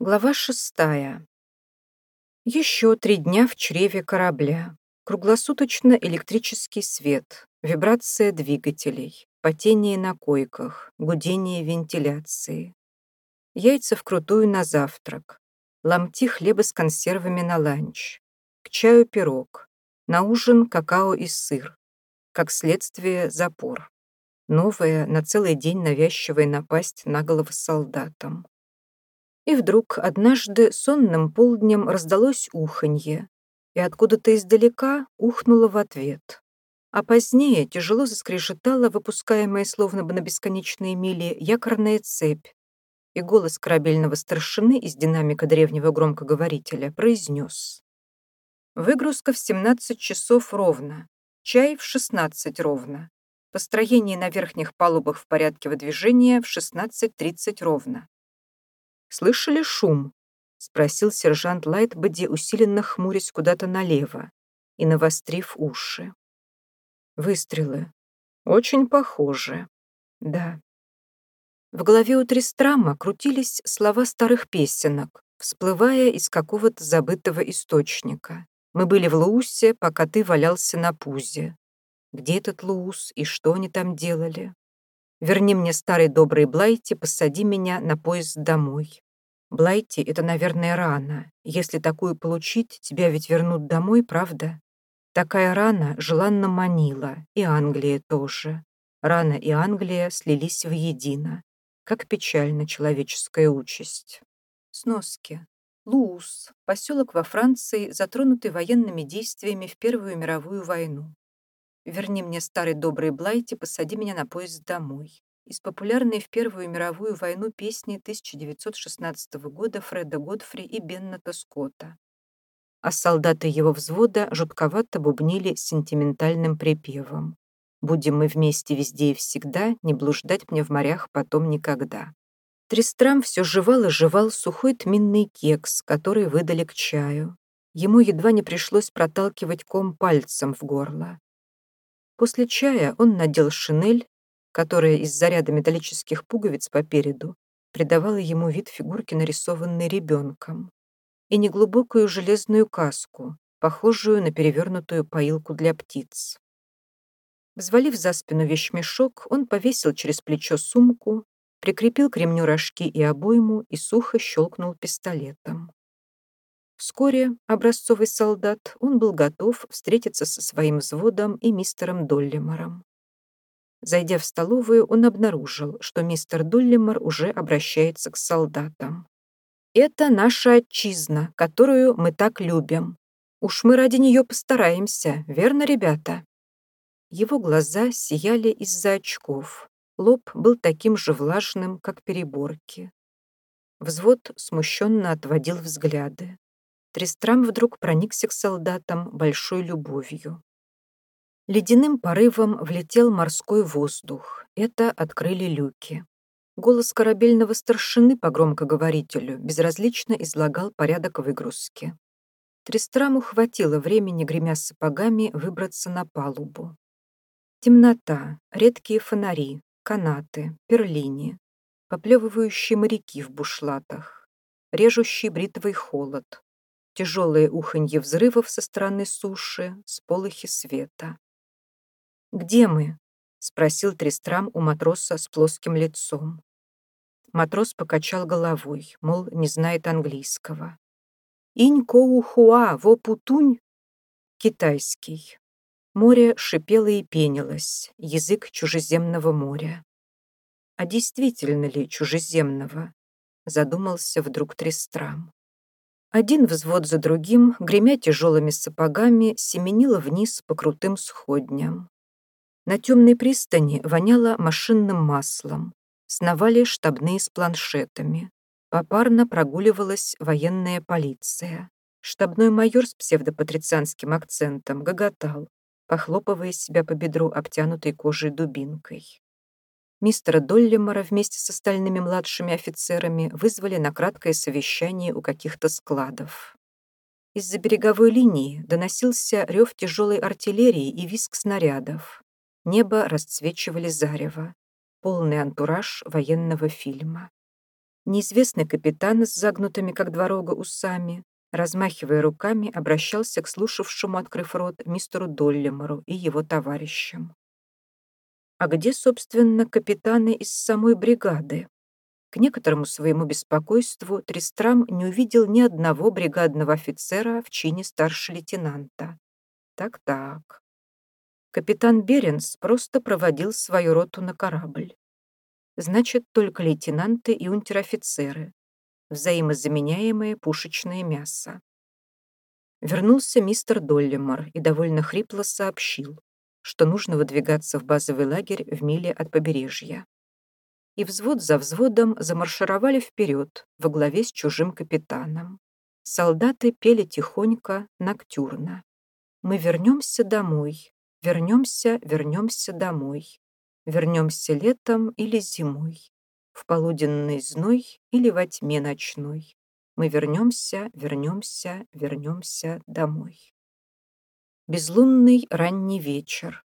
Глава шестая. Еще три дня в чреве корабля. Круглосуточно электрический свет, вибрация двигателей, потение на койках, гудение вентиляции. Яйца вкрутую на завтрак, ломти хлеба с консервами на ланч, к чаю пирог, на ужин какао и сыр, как следствие запор. Новая, на целый день навязчивая напасть на голову солдатам. И вдруг однажды сонным полднем раздалось уханье, и откуда-то издалека ухнуло в ответ. А позднее тяжело заскрежетала выпускаемая словно бы на бесконечные мили якорная цепь, и голос корабельного старшины из динамика древнего громкоговорителя произнес. «Выгрузка в 17 часов ровно, чай в 16 ровно, построение на верхних палубах в порядке выдвижения в 16.30 ровно. «Слышали шум?» — спросил сержант Лайтбоди, усиленно хмурясь куда-то налево и навострив уши. Выстрелы. Очень похожи. Да. В голове у Тристрама крутились слова старых песенок, всплывая из какого-то забытого источника. Мы были в Луусе, пока ты валялся на пузе. Где этот Луус и что они там делали? Верни мне старый добрый Блайти, посади меня на поезд домой. Блайти — это, наверное, рана. Если такую получить, тебя ведь вернут домой, правда? Такая рана желанно манила, и Англия тоже. Рана и Англия слились воедино. Как печальна человеческая участь. Сноски. Луус – поселок во Франции, затронутый военными действиями в Первую мировую войну. Верни мне старый добрый Блайти, посади меня на поезд домой из популярной в Первую мировую войну песни 1916 года Фреда Годфри и Бенната Скотта. А солдаты его взвода жутковато бубнили сентиментальным припевом. «Будем мы вместе везде и всегда, не блуждать мне в морях потом никогда». Тристрам все жевал и жевал сухой тминный кекс, который выдали к чаю. Ему едва не пришлось проталкивать ком пальцем в горло. После чая он надел шинель, которая из-за ряда металлических пуговиц попереду придавала ему вид фигурки, нарисованной ребенком, и неглубокую железную каску, похожую на перевернутую поилку для птиц. Взвалив за спину вещмешок, он повесил через плечо сумку, прикрепил к ремню рожки и обойму и сухо щелкнул пистолетом. Вскоре, образцовый солдат, он был готов встретиться со своим взводом и мистером Доллимором. Зайдя в столовую, он обнаружил, что мистер Дуллимор уже обращается к солдатам. «Это наша отчизна, которую мы так любим. Уж мы ради нее постараемся, верно, ребята?» Его глаза сияли из-за очков. Лоб был таким же влажным, как переборки. Взвод смущенно отводил взгляды. Трестрам вдруг проникся к солдатам большой любовью. Ледяным порывом влетел морской воздух. Это открыли люки. Голос корабельного старшины по громкоговорителю безразлично излагал порядок выгрузки. Тристраму хватило времени, гремя сапогами, выбраться на палубу. Темнота, редкие фонари, канаты, перлини, поплевывающие моряки в бушлатах, режущий бритвой холод, тяжелые уханье взрывов со стороны суши, сполохи света. «Где мы?» — спросил Тристрам у матроса с плоским лицом. Матрос покачал головой, мол, не знает английского. «Инь коу хуа во путунь?» Китайский. Море шипело и пенилось, язык чужеземного моря. А действительно ли чужеземного? Задумался вдруг Тристрам. Один взвод за другим, гремя тяжелыми сапогами, семенило вниз по крутым сходням. На темной пристани воняло машинным маслом. Сновали штабные с планшетами. Попарно прогуливалась военная полиция. Штабной майор с псевдопатрицианским акцентом гоготал, похлопывая себя по бедру обтянутой кожей дубинкой. Мистера Доллимора вместе с остальными младшими офицерами вызвали на краткое совещание у каких-то складов. Из-за береговой линии доносился рев тяжелой артиллерии и визг снарядов. Небо расцвечивали зарево. Полный антураж военного фильма. Неизвестный капитан с загнутыми, как дорога, усами, размахивая руками, обращался к слушавшему, открыв рот, мистеру Доллимору и его товарищам. А где, собственно, капитаны из самой бригады? К некоторому своему беспокойству Тристрам не увидел ни одного бригадного офицера в чине старшего лейтенанта. Так-так. Капитан Беренс просто проводил свою роту на корабль. Значит, только лейтенанты и унтер-офицеры, взаимозаменяемое пушечное мясо. Вернулся мистер Доллимор и довольно хрипло сообщил, что нужно выдвигаться в базовый лагерь в миле от побережья и взвод за взводом замаршировали вперед во главе с чужим капитаном. Солдаты пели тихонько, ноктюрно. «Мы вернемся домой, вернемся, вернемся домой, вернемся летом или зимой, в полуденный зной или во тьме ночной. Мы вернемся, вернемся, вернемся домой». Безлунный ранний вечер.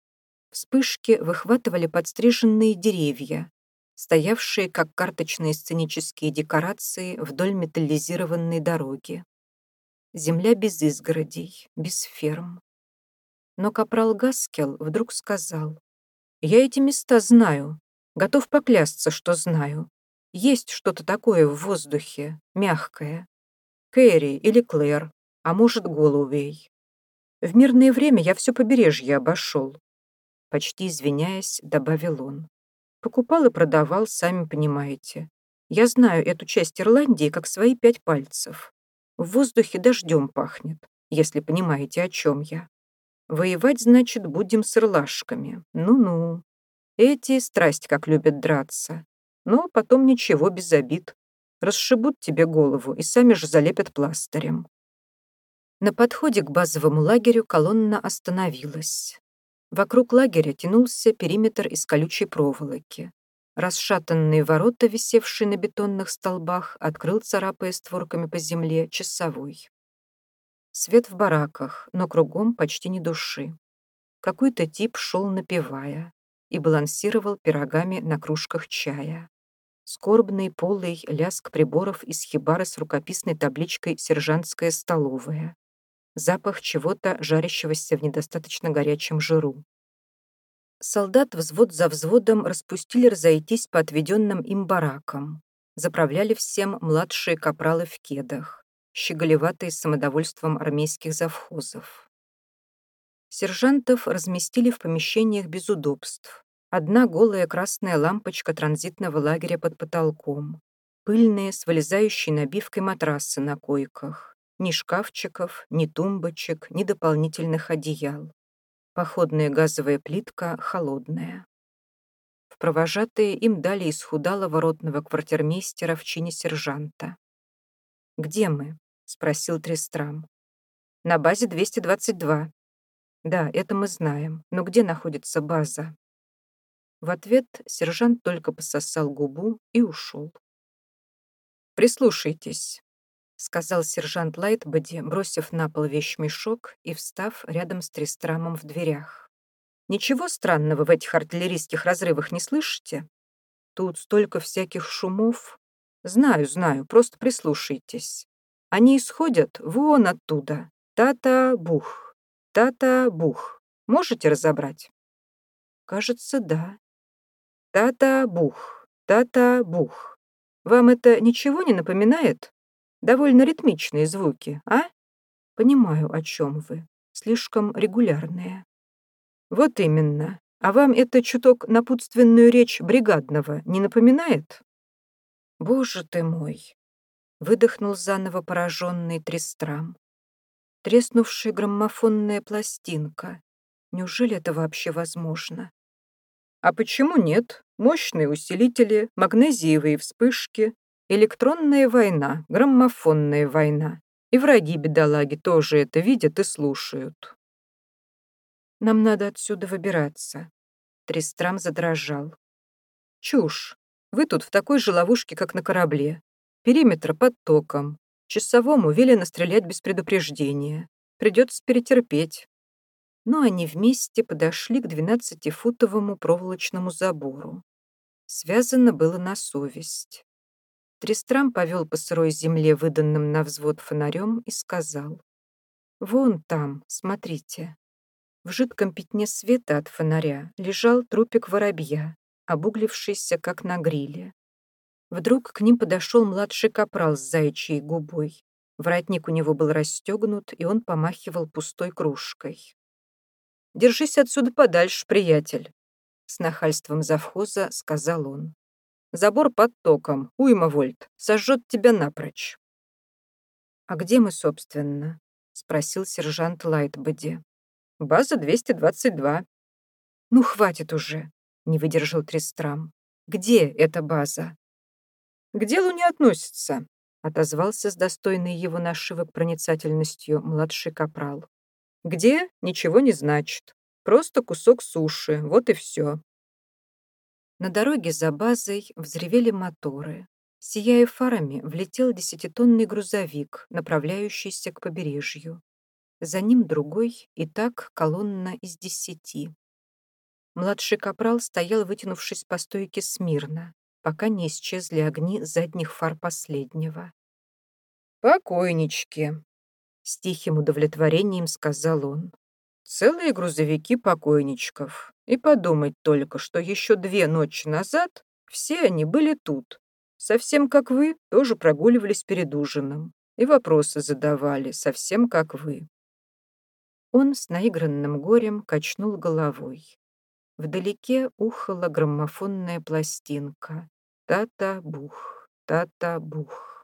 Вспышки выхватывали подстриженные деревья, стоявшие как карточные сценические декорации вдоль металлизированной дороги. Земля без изгородей, без ферм. Но капрал Гаскел вдруг сказал, «Я эти места знаю, готов поклясться, что знаю. Есть что-то такое в воздухе, мягкое. Кэрри или Клэр, а может, Голувей. В мирное время я все побережье обошел. Почти извиняясь, добавил он. Покупал и продавал, сами понимаете. Я знаю эту часть Ирландии как свои пять пальцев. В воздухе дождем пахнет, если понимаете, о чем я. Воевать, значит, будем с ирлашками. Ну-ну. Эти страсть как любят драться. Но потом ничего, без обид. Расшибут тебе голову и сами же залепят пластырем. На подходе к базовому лагерю колонна остановилась. Вокруг лагеря тянулся периметр из колючей проволоки. Расшатанные ворота, висевшие на бетонных столбах, открыл, царапая створками по земле, часовой. Свет в бараках, но кругом почти ни души. Какой-то тип шел напевая и балансировал пирогами на кружках чая. Скорбный полый ляск приборов из хибары с рукописной табличкой «Сержантская столовая» запах чего-то жарящегося в недостаточно горячем жиру. Солдат взвод за взводом распустили разойтись по отведенным им баракам. Заправляли всем младшие капралы в кедах, щеголеватые с самодовольством армейских завхозов. Сержантов разместили в помещениях без удобств. Одна голая красная лампочка транзитного лагеря под потолком, пыльные с вылезающей набивкой матрасы на койках, ни шкафчиков, ни тумбочек, ни дополнительных одеял. Походная газовая плитка холодная. В провожатые им дали исхудалого ротного квартирмейстера в чине сержанта. «Где мы?» — спросил Трестрам. «На базе 222». «Да, это мы знаем. Но где находится база?» В ответ сержант только пососал губу и ушел. «Прислушайтесь», сказал сержант Лайтбоди, бросив на пол вещмешок и встав рядом с Тристрамом в дверях. «Ничего странного в этих артиллерийских разрывах не слышите? Тут столько всяких шумов. Знаю, знаю, просто прислушайтесь. Они исходят вон оттуда. Та-та-бух, та-та-бух. Можете разобрать?» «Кажется, да». Та-та-бух, та-та-бух. Вам это ничего не напоминает?» Довольно ритмичные звуки, а? Понимаю, о чем вы. Слишком регулярные. Вот именно. А вам это чуток напутственную речь бригадного не напоминает? Боже ты мой! Выдохнул заново пораженный Трестрам. Треснувшая граммофонная пластинка. Неужели это вообще возможно? А почему нет? Мощные усилители, магнезиевые вспышки, Электронная война, граммофонная война. И враги бедолаги тоже это видят и слушают. Нам надо отсюда выбираться. Трестрам задрожал. Чушь. Вы тут в такой же ловушке, как на корабле. Периметр под током. Часовому велено стрелять без предупреждения. Придется перетерпеть. Но они вместе подошли к двенадцатифутовому проволочному забору. Связано было на совесть. Трестрам повел по сырой земле, выданным на взвод фонарем, и сказал. «Вон там, смотрите». В жидком пятне света от фонаря лежал трупик воробья, обуглившийся, как на гриле. Вдруг к ним подошел младший капрал с заячьей губой. Воротник у него был расстегнут, и он помахивал пустой кружкой. «Держись отсюда подальше, приятель», — с нахальством завхоза сказал он. Забор под током, уйма вольт, сожжет тебя напрочь. «А где мы, собственно?» — спросил сержант Лайтбоди. «База 222». «Ну, хватит уже», — не выдержал Тристрам. «Где эта база?» «К делу не относится», — отозвался с достойной его нашивок проницательностью младший капрал. «Где? Ничего не значит. Просто кусок суши, вот и все. На дороге за базой взревели моторы. Сияя фарами, влетел десятитонный грузовик, направляющийся к побережью. За ним другой, и так колонна из десяти. Младший капрал стоял, вытянувшись по стойке смирно, пока не исчезли огни задних фар последнего. «Покойнички!» — с тихим удовлетворением сказал он. «Целые грузовики покойничков. И подумать только, что еще две ночи назад все они были тут. Совсем как вы, тоже прогуливались перед ужином. И вопросы задавали, совсем как вы. Он с наигранным горем качнул головой. Вдалеке ухала граммофонная пластинка. Та-та-бух, та-та-бух.